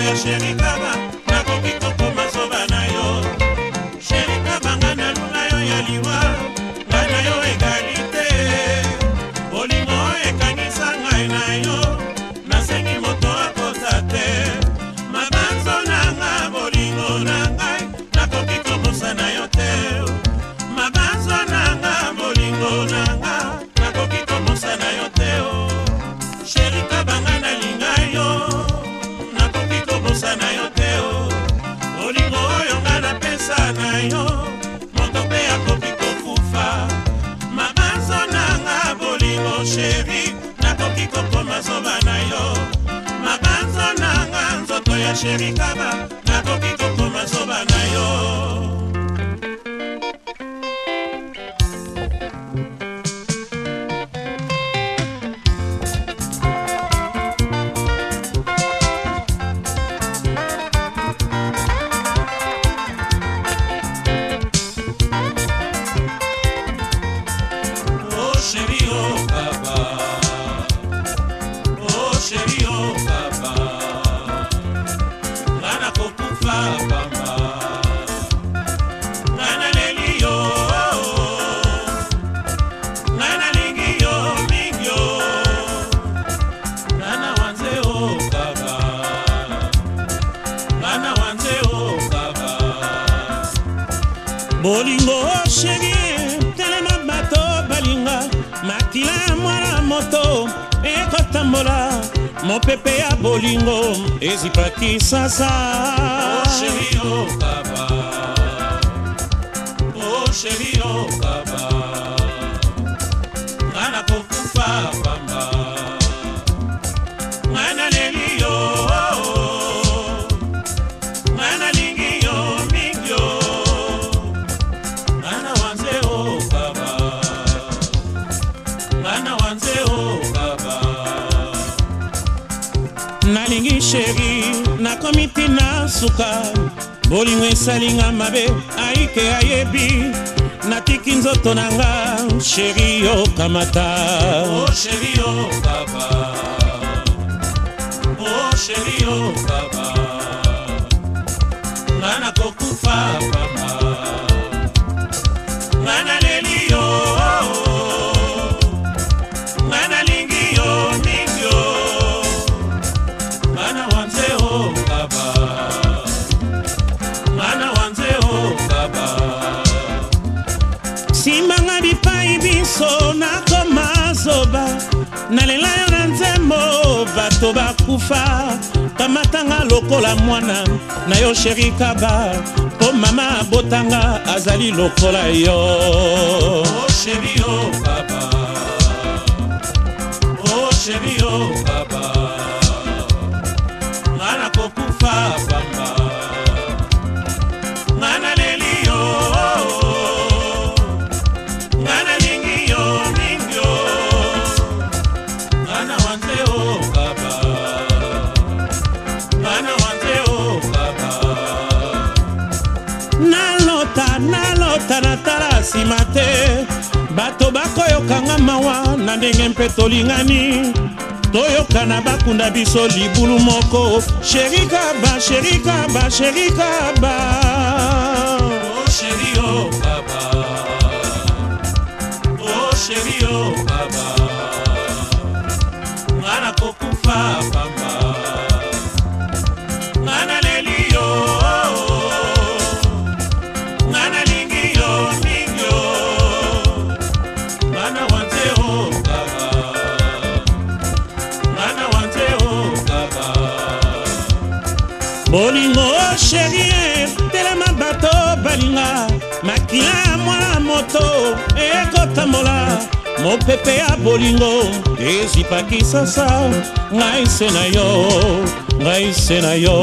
voy hacia mi cama ya sherikaba nakoki kokoma zoba na yo Cherio, oh, oh, papa. bolingo shege telema bato balinga makila mwana moto ekotambola mopepe ya bolingo ezipaki sasa oh, chéri, oh, papa. Oh, chéri, oh, papa. nakomiti na suka bolingo esalinga mabe aike ayebi natiki nzoto na nga sheri yokamata oh, sheri yokaba oh, sheri yokaba nga nakokufa pama nalela yo na nzembo bato bakufa kamatanga lokola mwana na yo sheri kaba mpo mama abotanga azali lokola yo oh, sheri yo papa oh, sheri yo papa nga nakokufa nalota nalota natala nsima te bato bakoyokanga mawa na ndenge mpe tolingani toyokana bakunda biso libulu moko sheri kaba sheri kaba sheri kaba oh, sheri oh, kaba oh, sheri oh, kaba nga nakokufa pamba bolingo sherie telema bato balinga makila mwana moto ekotambola mopepe ya bolingo ezipaki sasa ngai se na yo ngai se na yo